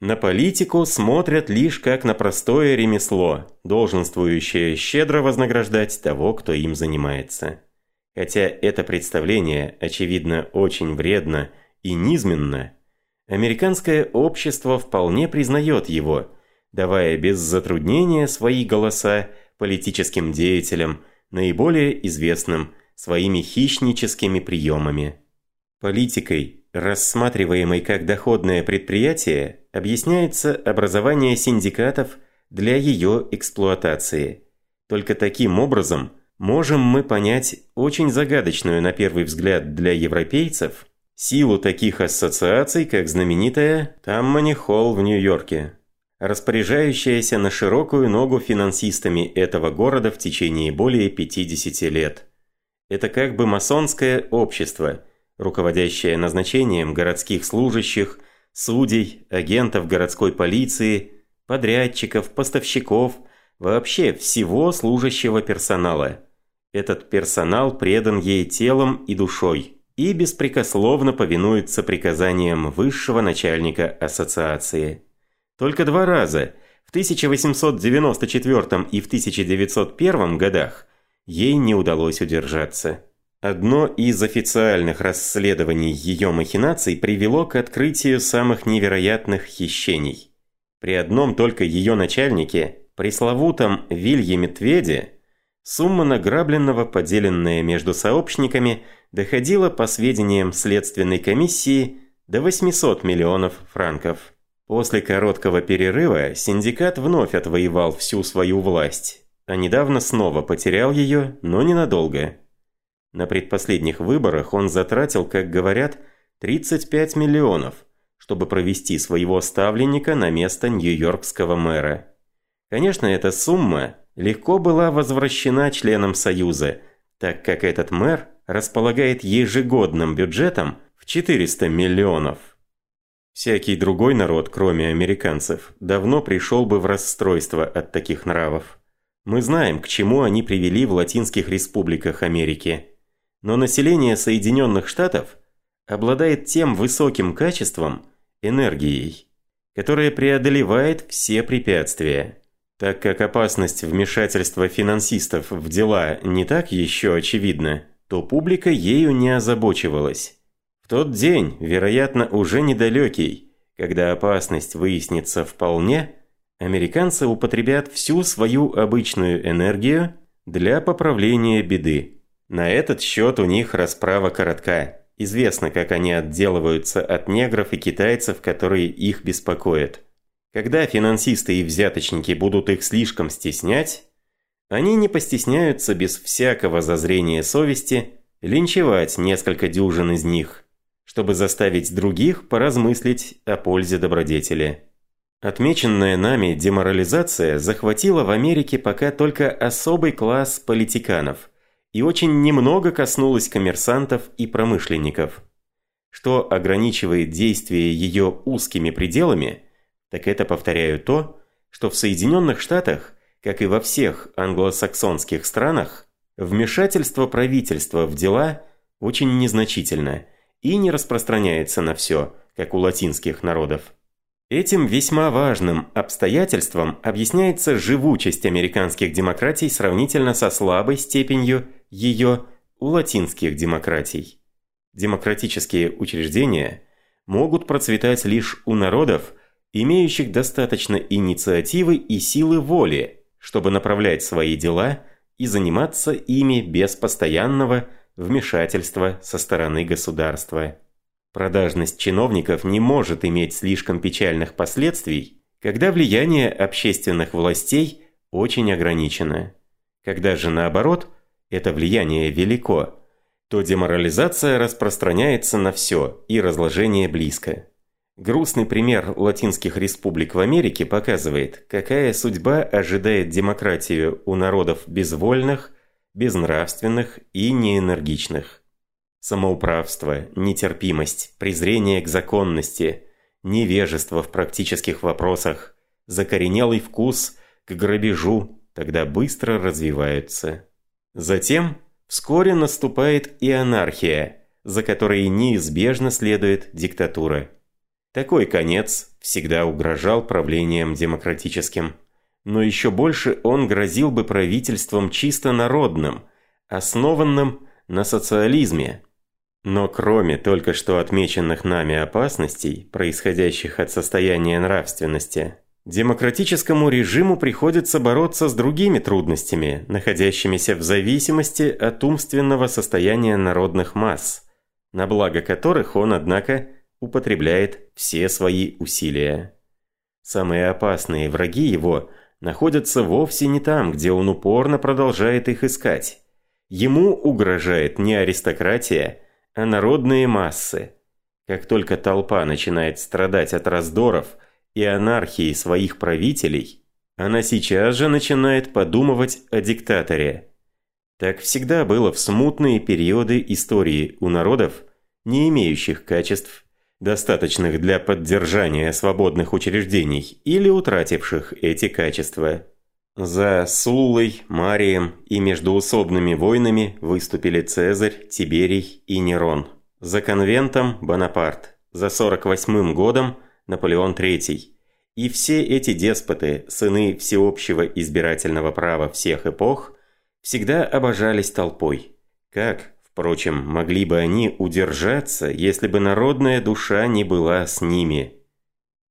[SPEAKER 1] На политику смотрят лишь как на простое ремесло, долженствующее щедро вознаграждать того, кто им занимается. Хотя это представление, очевидно, очень вредно и низменно, американское общество вполне признает его – давая без затруднения свои голоса политическим деятелям, наиболее известным своими хищническими приемами. Политикой, рассматриваемой как доходное предприятие, объясняется образование синдикатов для ее эксплуатации. Только таким образом можем мы понять очень загадочную на первый взгляд для европейцев силу таких ассоциаций, как знаменитая Таммани Холл в Нью-Йорке распоряжающаяся на широкую ногу финансистами этого города в течение более 50 лет. Это как бы масонское общество, руководящее назначением городских служащих, судей, агентов городской полиции, подрядчиков, поставщиков, вообще всего служащего персонала. Этот персонал предан ей телом и душой и беспрекословно повинуется приказаниям высшего начальника ассоциации. Только два раза, в 1894 и в 1901 годах, ей не удалось удержаться. Одно из официальных расследований ее махинаций привело к открытию самых невероятных хищений. При одном только ее начальнике, пресловутом Вилье Медведе, сумма награбленного, поделенная между сообщниками, доходила, по сведениям следственной комиссии, до 800 миллионов франков. После короткого перерыва синдикат вновь отвоевал всю свою власть, а недавно снова потерял ее, но ненадолго. На предпоследних выборах он затратил, как говорят, 35 миллионов, чтобы провести своего ставленника на место нью-йоркского мэра. Конечно, эта сумма легко была возвращена членам Союза, так как этот мэр располагает ежегодным бюджетом в 400 миллионов. Всякий другой народ, кроме американцев, давно пришел бы в расстройство от таких нравов. Мы знаем, к чему они привели в латинских республиках Америки. Но население Соединенных Штатов обладает тем высоким качеством, энергией, которое преодолевает все препятствия. Так как опасность вмешательства финансистов в дела не так еще очевидна, то публика ею не озабочивалась. В тот день, вероятно, уже недалекий, когда опасность выяснится вполне, американцы употребят всю свою обычную энергию для поправления беды. На этот счет у них расправа коротка. Известно, как они отделываются от негров и китайцев, которые их беспокоят. Когда финансисты и взяточники будут их слишком стеснять, они не постесняются без всякого зазрения совести линчевать несколько дюжин из них – чтобы заставить других поразмыслить о пользе добродетели. Отмеченная нами деморализация захватила в Америке пока только особый класс политиканов и очень немного коснулась коммерсантов и промышленников. Что ограничивает действие ее узкими пределами, так это, повторяю, то, что в Соединенных Штатах, как и во всех англосаксонских странах, вмешательство правительства в дела очень незначительно – и не распространяется на все, как у латинских народов. Этим весьма важным обстоятельством объясняется живучесть американских демократий сравнительно со слабой степенью ее у латинских демократий. Демократические учреждения могут процветать лишь у народов, имеющих достаточно инициативы и силы воли, чтобы направлять свои дела и заниматься ими без постоянного вмешательства со стороны государства. Продажность чиновников не может иметь слишком печальных последствий, когда влияние общественных властей очень ограничено. Когда же наоборот, это влияние велико, то деморализация распространяется на все и разложение близко. Грустный пример латинских республик в Америке показывает, какая судьба ожидает демократию у народов безвольных, безнравственных и неэнергичных. Самоуправство, нетерпимость, презрение к законности, невежество в практических вопросах, закоренелый вкус к грабежу тогда быстро развиваются. Затем вскоре наступает и анархия, за которой неизбежно следует диктатура. Такой конец всегда угрожал правлением демократическим. Но еще больше он грозил бы правительством чисто народным, основанным на социализме. Но кроме только что отмеченных нами опасностей, происходящих от состояния нравственности, демократическому режиму приходится бороться с другими трудностями, находящимися в зависимости от умственного состояния народных масс, на благо которых он, однако, употребляет все свои усилия. Самые опасные враги его находятся вовсе не там, где он упорно продолжает их искать. Ему угрожает не аристократия, а народные массы. Как только толпа начинает страдать от раздоров и анархии своих правителей, она сейчас же начинает подумывать о диктаторе. Так всегда было в смутные периоды истории у народов, не имеющих качеств достаточных для поддержания свободных учреждений или утративших эти качества. За Суллой, Марием и междуусобными войнами выступили Цезарь, Тиберий и Нерон. За конвентом – Бонапарт. За 48 годом – Наполеон III. И все эти деспоты, сыны всеобщего избирательного права всех эпох, всегда обожались толпой. Как, Впрочем, могли бы они удержаться, если бы народная душа не была с ними.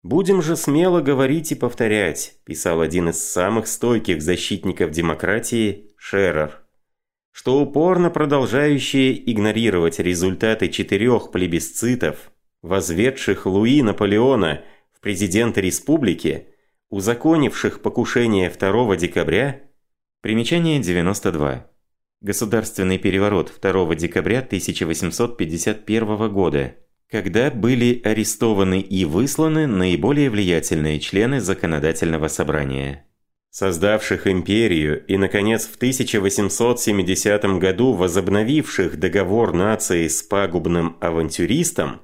[SPEAKER 1] «Будем же смело говорить и повторять», писал один из самых стойких защитников демократии Шерер, что упорно продолжающие игнорировать результаты четырех плебисцитов, возведших Луи Наполеона в президенты республики, узаконивших покушение 2 декабря, примечание 92. Государственный переворот 2 декабря 1851 года, когда были арестованы и высланы наиболее влиятельные члены законодательного собрания. Создавших империю и, наконец, в 1870 году возобновивших договор нации с пагубным авантюристом,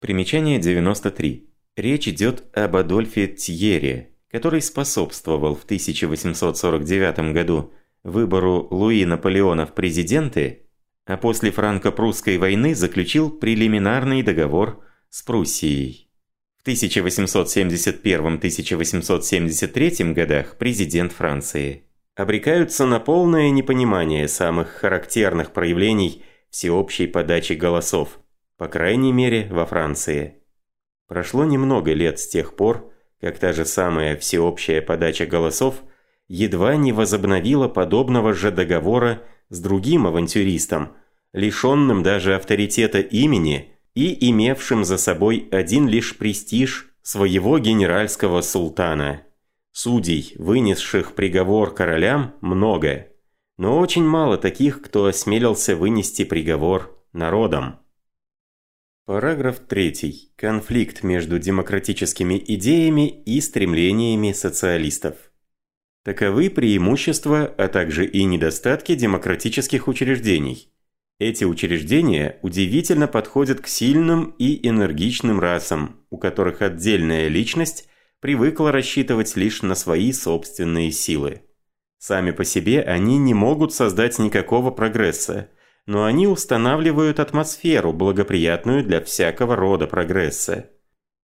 [SPEAKER 1] примечание 93. Речь идет об Адольфе Тьере, который способствовал в 1849 году выбору Луи Наполеона в президенты, а после франко-прусской войны заключил прелиминарный договор с Пруссией. В 1871-1873 годах президент Франции. Обрекаются на полное непонимание самых характерных проявлений всеобщей подачи голосов, по крайней мере во Франции. Прошло немного лет с тех пор, как та же самая всеобщая подача голосов – едва не возобновила подобного же договора с другим авантюристом, лишенным даже авторитета имени и имевшим за собой один лишь престиж своего генеральского султана. Судей, вынесших приговор королям, много, но очень мало таких, кто осмелился вынести приговор народам. Параграф 3. Конфликт между демократическими идеями и стремлениями социалистов. Таковы преимущества, а также и недостатки демократических учреждений. Эти учреждения удивительно подходят к сильным и энергичным расам, у которых отдельная личность привыкла рассчитывать лишь на свои собственные силы. Сами по себе они не могут создать никакого прогресса, но они устанавливают атмосферу, благоприятную для всякого рода прогресса.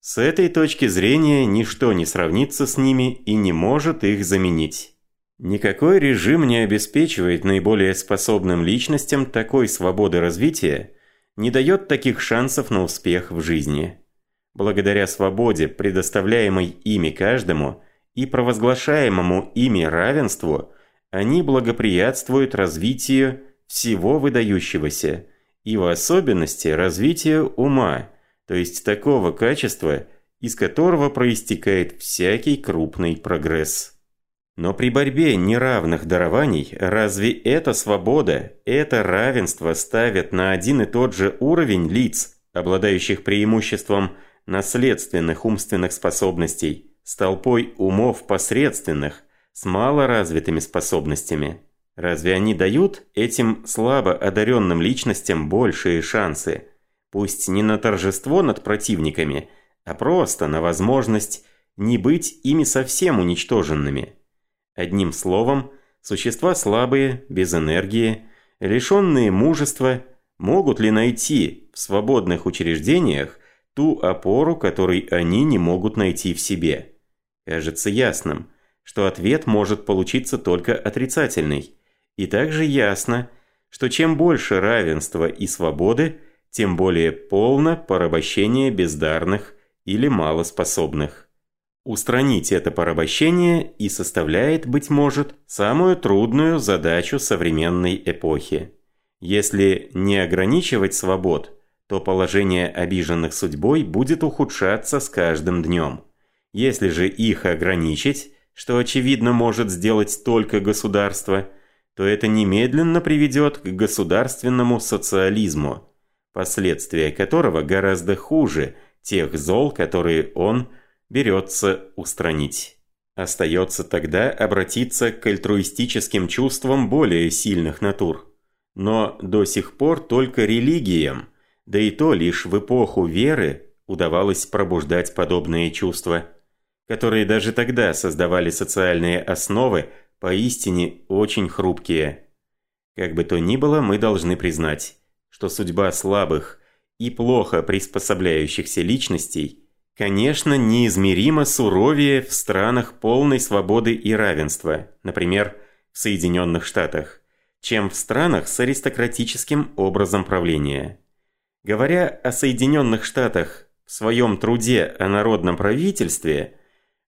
[SPEAKER 1] С этой точки зрения ничто не сравнится с ними и не может их заменить. Никакой режим не обеспечивает наиболее способным личностям такой свободы развития, не дает таких шансов на успех в жизни. благодаря свободе, предоставляемой ими каждому, и провозглашаемому ими равенству, они благоприятствуют развитию всего выдающегося, и в особенности развитию ума, то есть такого качества, из которого проистекает всякий крупный прогресс. Но при борьбе неравных дарований разве эта свобода, это равенство ставят на один и тот же уровень лиц, обладающих преимуществом наследственных умственных способностей, с толпой умов посредственных, с малоразвитыми способностями? Разве они дают этим слабо одаренным личностям большие шансы? Пусть не на торжество над противниками, а просто на возможность не быть ими совсем уничтоженными. Одним словом, существа слабые, без энергии, лишенные мужества, могут ли найти в свободных учреждениях ту опору, которой они не могут найти в себе? Кажется ясным, что ответ может получиться только отрицательный. И также ясно, что чем больше равенства и свободы, тем более полно порабощение бездарных или малоспособных. Устранить это порабощение и составляет, быть может, самую трудную задачу современной эпохи. Если не ограничивать свобод, то положение обиженных судьбой будет ухудшаться с каждым днем. Если же их ограничить, что очевидно может сделать только государство, то это немедленно приведет к государственному социализму, последствия которого гораздо хуже тех зол, которые он – берется устранить. Остается тогда обратиться к альтруистическим чувствам более сильных натур. Но до сих пор только религиям, да и то лишь в эпоху веры, удавалось пробуждать подобные чувства, которые даже тогда создавали социальные основы, поистине очень хрупкие. Как бы то ни было, мы должны признать, что судьба слабых и плохо приспособляющихся личностей – конечно, неизмеримо суровее в странах полной свободы и равенства, например, в Соединенных Штатах, чем в странах с аристократическим образом правления. Говоря о Соединенных Штатах в своем труде о народном правительстве,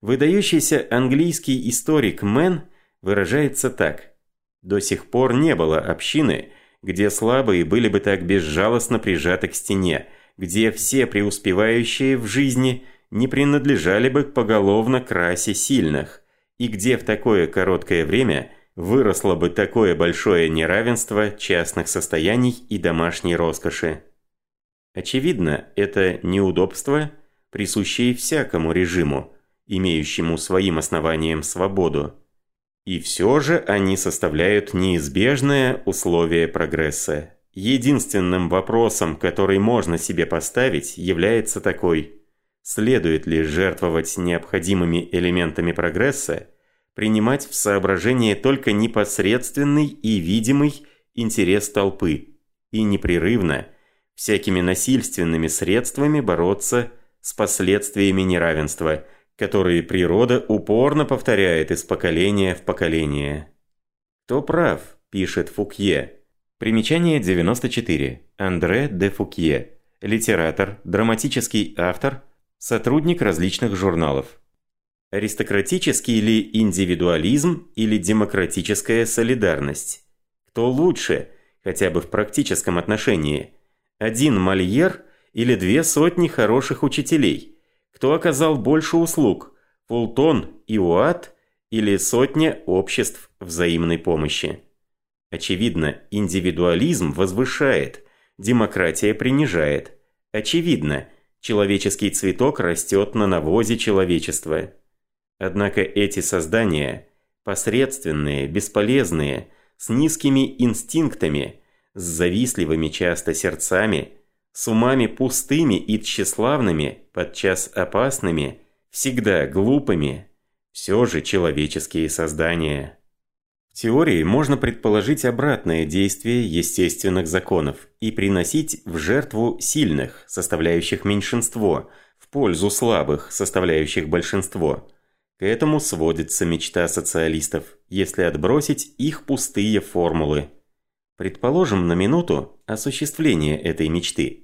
[SPEAKER 1] выдающийся английский историк Мэн выражается так. До сих пор не было общины, где слабые были бы так безжалостно прижаты к стене, где все преуспевающие в жизни не принадлежали бы поголовно к расе сильных, и где в такое короткое время выросло бы такое большое неравенство частных состояний и домашней роскоши. Очевидно, это неудобство, присущее всякому режиму, имеющему своим основанием свободу. И все же они составляют неизбежное условие прогресса. Единственным вопросом, который можно себе поставить, является такой. Следует ли жертвовать необходимыми элементами прогресса, принимать в соображение только непосредственный и видимый интерес толпы и непрерывно, всякими насильственными средствами бороться с последствиями неравенства, которые природа упорно повторяет из поколения в поколение. «Кто прав?» – пишет Фукье. Примечание 94. Андре де Фукье. Литератор, драматический автор, сотрудник различных журналов. Аристократический ли индивидуализм или демократическая солидарность? Кто лучше, хотя бы в практическом отношении? Один Мольер или две сотни хороших учителей? Кто оказал больше услуг? Фултон и Уат или сотня обществ взаимной помощи? Очевидно, индивидуализм возвышает, демократия принижает. Очевидно, человеческий цветок растет на навозе человечества. Однако эти создания, посредственные, бесполезные, с низкими инстинктами, с завистливыми часто сердцами, с умами пустыми и тщеславными, подчас опасными, всегда глупыми, все же человеческие создания теории можно предположить обратное действие естественных законов и приносить в жертву сильных, составляющих меньшинство, в пользу слабых, составляющих большинство. К этому сводится мечта социалистов, если отбросить их пустые формулы. Предположим на минуту осуществление этой мечты.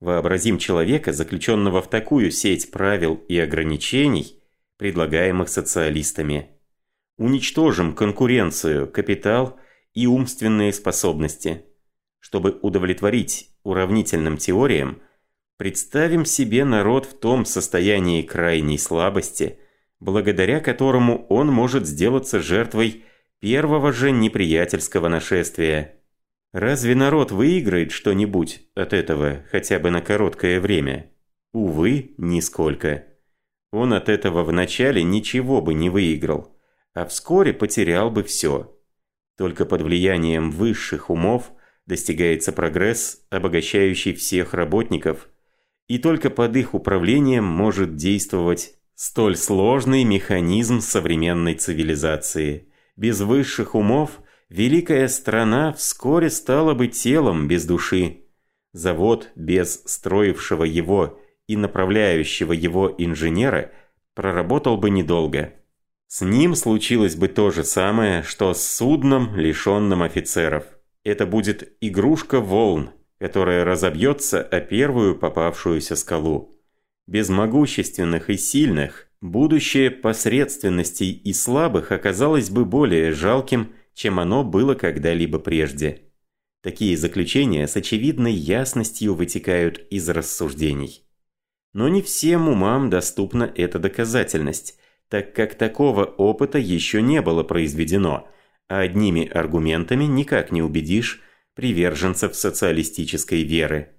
[SPEAKER 1] Вообразим человека, заключенного в такую сеть правил и ограничений, предлагаемых социалистами. Уничтожим конкуренцию, капитал и умственные способности. Чтобы удовлетворить уравнительным теориям, представим себе народ в том состоянии крайней слабости, благодаря которому он может сделаться жертвой первого же неприятельского нашествия. Разве народ выиграет что-нибудь от этого хотя бы на короткое время? Увы, нисколько. Он от этого вначале ничего бы не выиграл а вскоре потерял бы все. Только под влиянием высших умов достигается прогресс, обогащающий всех работников, и только под их управлением может действовать столь сложный механизм современной цивилизации. Без высших умов великая страна вскоре стала бы телом без души. Завод без строившего его и направляющего его инженера проработал бы недолго. С ним случилось бы то же самое, что с судном, лишенным офицеров. Это будет игрушка волн, которая разобьется о первую попавшуюся скалу. Без могущественных и сильных, будущее посредственностей и слабых оказалось бы более жалким, чем оно было когда-либо прежде. Такие заключения с очевидной ясностью вытекают из рассуждений. Но не всем умам доступна эта доказательность, так как такого опыта еще не было произведено, а одними аргументами никак не убедишь приверженцев социалистической веры.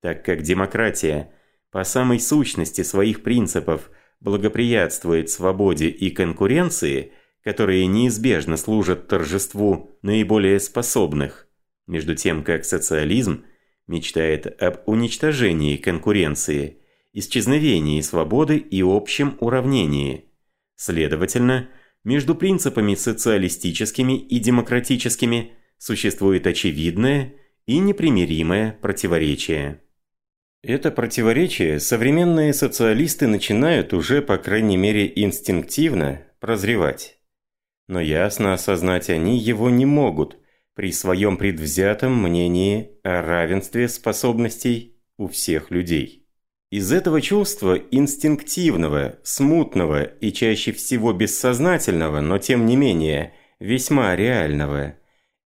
[SPEAKER 1] Так как демократия по самой сущности своих принципов благоприятствует свободе и конкуренции, которые неизбежно служат торжеству наиболее способных, между тем как социализм мечтает об уничтожении конкуренции, исчезновении свободы и общем уравнении – Следовательно, между принципами социалистическими и демократическими существует очевидное и непримиримое противоречие. Это противоречие современные социалисты начинают уже, по крайней мере, инстинктивно прозревать. Но ясно осознать они его не могут при своем предвзятом мнении о равенстве способностей у всех людей. Из этого чувства инстинктивного, смутного и чаще всего бессознательного, но тем не менее весьма реального,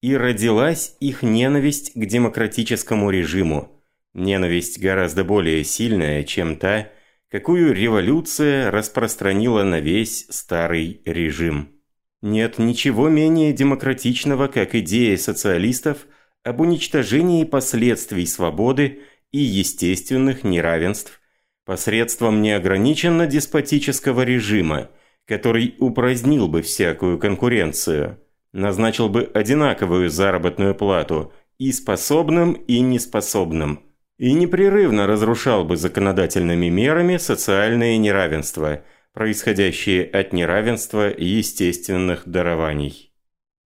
[SPEAKER 1] и родилась их ненависть к демократическому режиму. Ненависть гораздо более сильная, чем та, какую революция распространила на весь старый режим. Нет ничего менее демократичного, как идея социалистов об уничтожении последствий свободы и естественных неравенств посредством неограниченно деспотического режима, который упразднил бы всякую конкуренцию, назначил бы одинаковую заработную плату и способным, и неспособным, и непрерывно разрушал бы законодательными мерами социальные неравенства, происходящие от неравенства естественных дарований.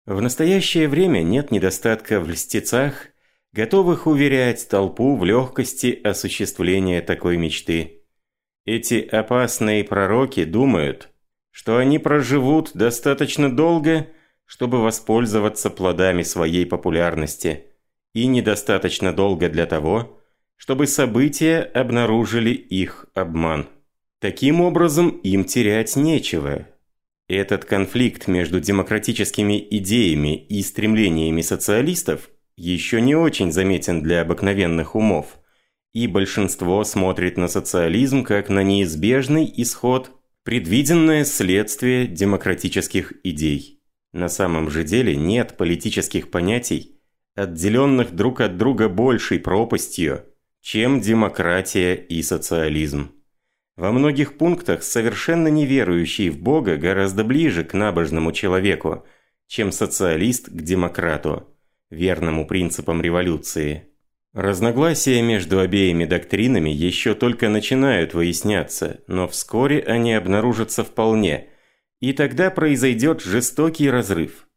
[SPEAKER 1] В настоящее время нет недостатка в льстецах готовых уверять толпу в легкости осуществления такой мечты. Эти опасные пророки думают, что они проживут достаточно долго, чтобы воспользоваться плодами своей популярности, и недостаточно долго для того, чтобы события обнаружили их обман. Таким образом, им терять нечего. Этот конфликт между демократическими идеями и стремлениями социалистов – еще не очень заметен для обыкновенных умов, и большинство смотрит на социализм как на неизбежный исход, предвиденное следствие демократических идей. На самом же деле нет политических понятий, отделенных друг от друга большей пропастью, чем демократия и социализм. Во многих пунктах совершенно неверующий в Бога гораздо ближе к набожному человеку, чем социалист к демократу верному принципам революции. Разногласия между обеими доктринами еще только начинают выясняться, но вскоре они обнаружатся вполне, и тогда произойдет жестокий разрыв.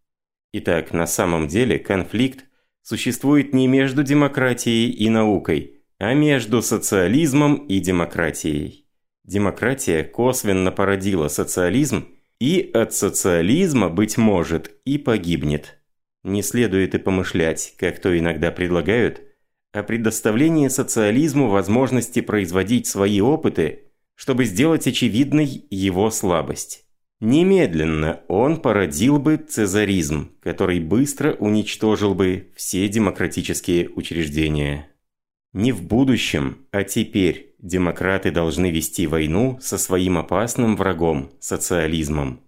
[SPEAKER 1] Итак, на самом деле конфликт существует не между демократией и наукой, а между социализмом и демократией. Демократия косвенно породила социализм, и от социализма, быть может, и погибнет. Не следует и помышлять, как то иногда предлагают, о предоставлении социализму возможности производить свои опыты, чтобы сделать очевидной его слабость. Немедленно он породил бы цезаризм, который быстро уничтожил бы все демократические учреждения. Не в будущем, а теперь демократы должны вести войну со своим опасным врагом – социализмом.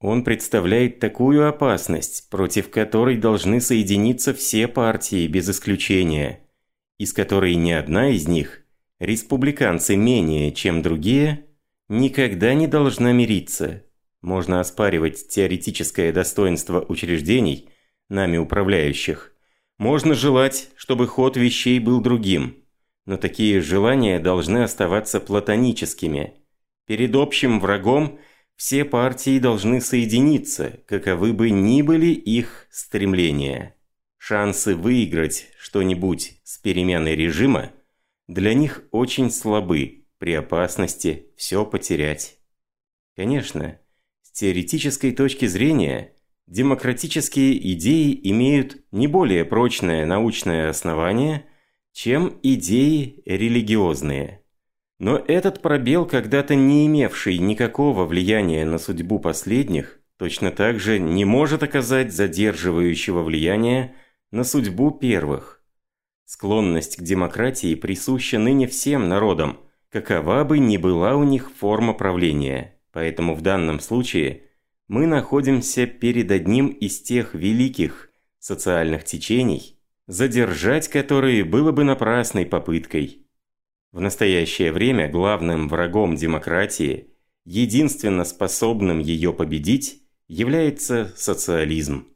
[SPEAKER 1] Он представляет такую опасность, против которой должны соединиться все партии без исключения, из которой ни одна из них, республиканцы менее, чем другие, никогда не должна мириться. Можно оспаривать теоретическое достоинство учреждений, нами управляющих, можно желать, чтобы ход вещей был другим, но такие желания должны оставаться платоническими. Перед общим врагом все партии должны соединиться, каковы бы ни были их стремления. Шансы выиграть что-нибудь с переменой режима для них очень слабы при опасности все потерять. Конечно, с теоретической точки зрения – демократические идеи имеют не более прочное научное основание, чем идеи религиозные. Но этот пробел, когда-то не имевший никакого влияния на судьбу последних, точно так же не может оказать задерживающего влияния на судьбу первых. Склонность к демократии присуща ныне всем народам, какова бы ни была у них форма правления. Поэтому в данном случае – мы находимся перед одним из тех великих социальных течений, задержать которые было бы напрасной попыткой. В настоящее время главным врагом демократии, единственно способным ее победить, является социализм.